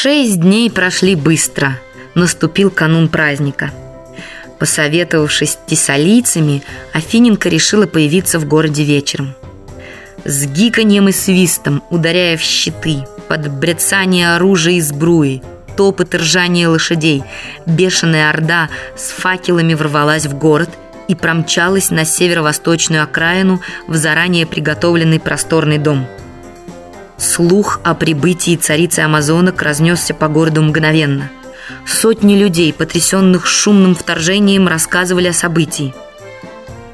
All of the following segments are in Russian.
Шесть дней прошли быстро. Наступил канун праздника. Посоветовавшись с тессалийцами, Афиненко решила появиться в городе вечером. С гиканьем и свистом, ударяя в щиты, под брецание оружия и сбруи, топот и лошадей, бешеная орда с факелами ворвалась в город и промчалась на северо-восточную окраину в заранее приготовленный просторный дом – Слух о прибытии царицы Амазонок разнесся по городу мгновенно. Сотни людей, потрясенных шумным вторжением, рассказывали о событии.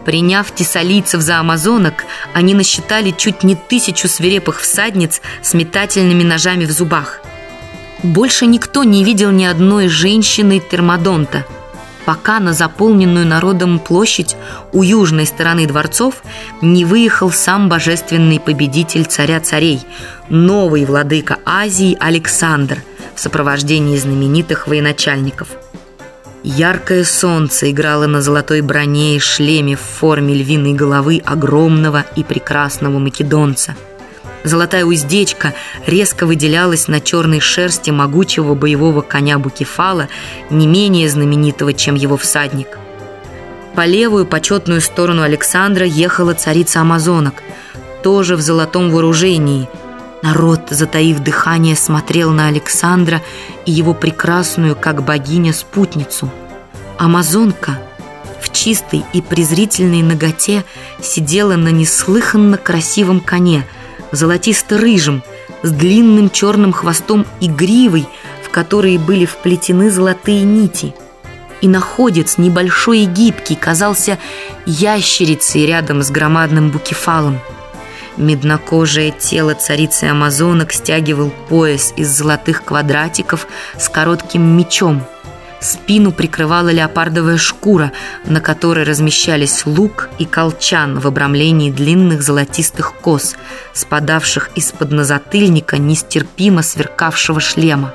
Приняв тессалийцев за амазонок, они насчитали чуть не тысячу свирепых всадниц с метательными ножами в зубах. Больше никто не видел ни одной женщины термодонта – пока на заполненную народом площадь у южной стороны дворцов не выехал сам божественный победитель царя царей, новый владыка Азии Александр в сопровождении знаменитых военачальников. Яркое солнце играло на золотой броне и шлеме в форме львиной головы огромного и прекрасного македонца – Золотая уздечка резко выделялась на черной шерсти могучего боевого коня Букефала, не менее знаменитого, чем его всадник. По левую почетную сторону Александра ехала царица амазонок, тоже в золотом вооружении. Народ, затаив дыхание, смотрел на Александра и его прекрасную, как богиня, спутницу. Амазонка в чистой и презрительной ноготе сидела на неслыханно красивом коне – золотисто-рыжим, с длинным черным хвостом и гривой, в которые были вплетены золотые нити. И находец, небольшой и гибкий, казался ящерицей рядом с громадным букефалом. Меднокожее тело царицы амазонок стягивал пояс из золотых квадратиков с коротким мечом – Спину прикрывала леопардовая шкура, на которой размещались лук и колчан в обрамлении длинных золотистых кос, спадавших из-под назатыльника нестерпимо сверкавшего шлема.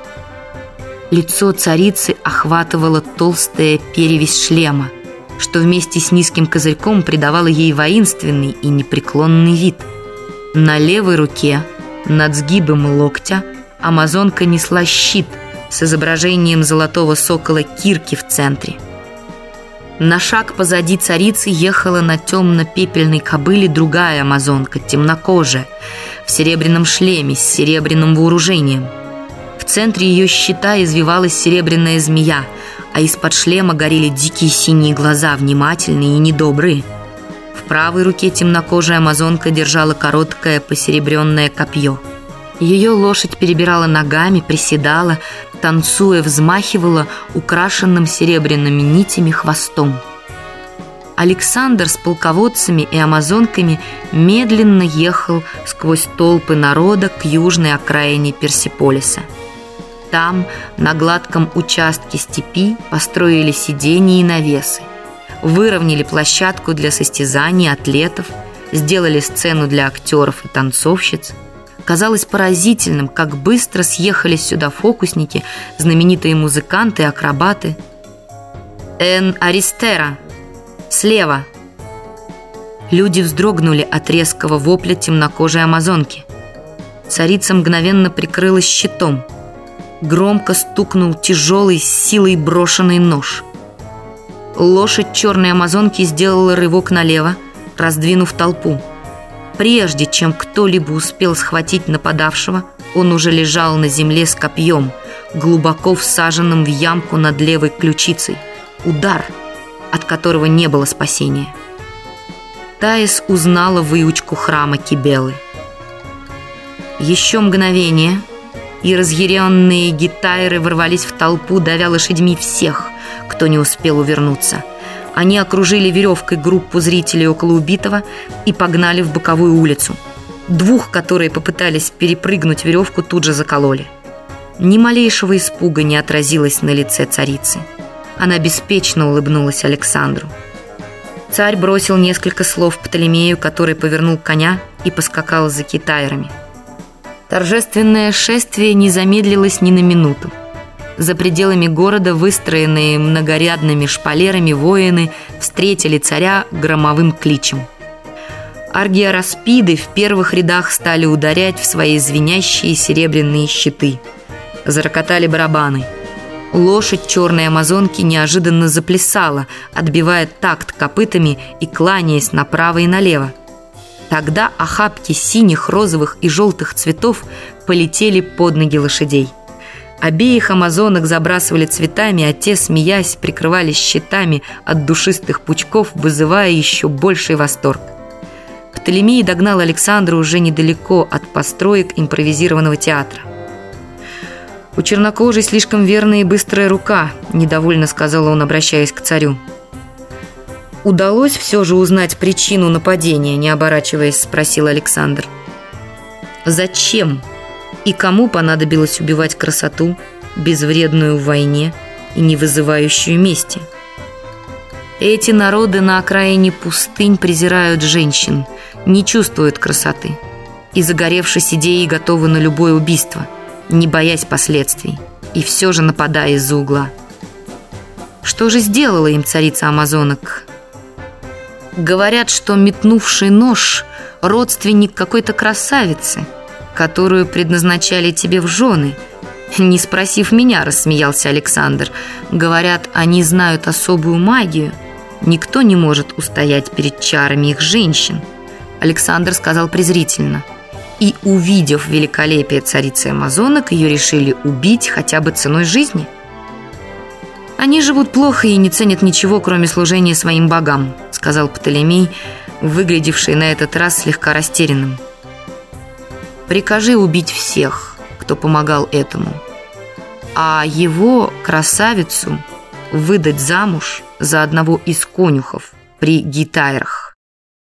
Лицо царицы охватывала толстая перевесь шлема, что вместе с низким козырьком придавало ей воинственный и непреклонный вид. На левой руке, над сгибом локтя, амазонка несла щит – с изображением золотого сокола Кирки в центре. На шаг позади царицы ехала на темно-пепельной кобыле другая амазонка, темнокожая, в серебряном шлеме с серебряным вооружением. В центре ее щита извивалась серебряная змея, а из-под шлема горели дикие синие глаза, внимательные и недобрые. В правой руке темнокожая амазонка держала короткое посеребренное копье. Ее лошадь перебирала ногами, приседала, танцуя, взмахивала украшенным серебряными нитями хвостом. Александр с полководцами и амазонками медленно ехал сквозь толпы народа к южной окраине Персиполиса. Там, на гладком участке степи, построили сиденья и навесы, выровняли площадку для состязаний атлетов, сделали сцену для актеров и танцовщиц – Казалось поразительным, как быстро съехались сюда фокусники, знаменитые музыканты акробаты. «Эн Аристера! Слева!» Люди вздрогнули от резкого вопля темнокожей амазонки. Царица мгновенно прикрылась щитом. Громко стукнул тяжелый, силой брошенный нож. Лошадь черной амазонки сделала рывок налево, раздвинув толпу. Прежде чем кто-либо успел схватить нападавшего, он уже лежал на земле с копьем, глубоко всаженным в ямку над левой ключицей. Удар, от которого не было спасения. Таис узнала выучку храма Кибелы. Еще мгновение, и разъяренные гитайры ворвались в толпу, давя лошадьми всех, кто не успел увернуться – они окружили веревкой группу зрителей около убитого и погнали в боковую улицу. Двух, которые попытались перепрыгнуть веревку, тут же закололи. Ни малейшего испуга не отразилось на лице царицы. Она беспечно улыбнулась Александру. Царь бросил несколько слов Птолемею, который повернул коня и поскакал за китайрами. Торжественное шествие не замедлилось ни на минуту. За пределами города, выстроенные многорядными шпалерами, воины встретили царя громовым кличем. Аргиараспиды в первых рядах стали ударять в свои звенящие серебряные щиты. Зарокотали барабаны. Лошадь черной амазонки неожиданно заплясала, отбивая такт копытами и кланяясь направо и налево. Тогда охапки синих, розовых и желтых цветов полетели под ноги лошадей. Обеих амазонок забрасывали цветами, а те, смеясь, прикрывались щитами от душистых пучков, вызывая еще больший восторг. Птолемей догнал Александра уже недалеко от построек импровизированного театра. «У чернокожей слишком верная и быстрая рука», – недовольно сказал он, обращаясь к царю. «Удалось все же узнать причину нападения?» – не оборачиваясь, спросил Александр. «Зачем и кому понадобилось убивать красоту, безвредную в войне и не вызывающую мести?» Эти народы на окраине пустынь презирают женщин, не чувствуют красоты и, загоревшись идеей, готовы на любое убийство – не боясь последствий, и все же нападая из-за угла. Что же сделала им царица амазонок? Говорят, что метнувший нож – родственник какой-то красавицы, которую предназначали тебе в жены. Не спросив меня, рассмеялся Александр. Говорят, они знают особую магию. Никто не может устоять перед чарами их женщин. Александр сказал презрительно – и, увидев великолепие царицы амазонок, ее решили убить хотя бы ценой жизни. «Они живут плохо и не ценят ничего, кроме служения своим богам», сказал Птолемей, выглядевший на этот раз слегка растерянным. «Прикажи убить всех, кто помогал этому, а его, красавицу, выдать замуж за одного из конюхов при Гитайрах».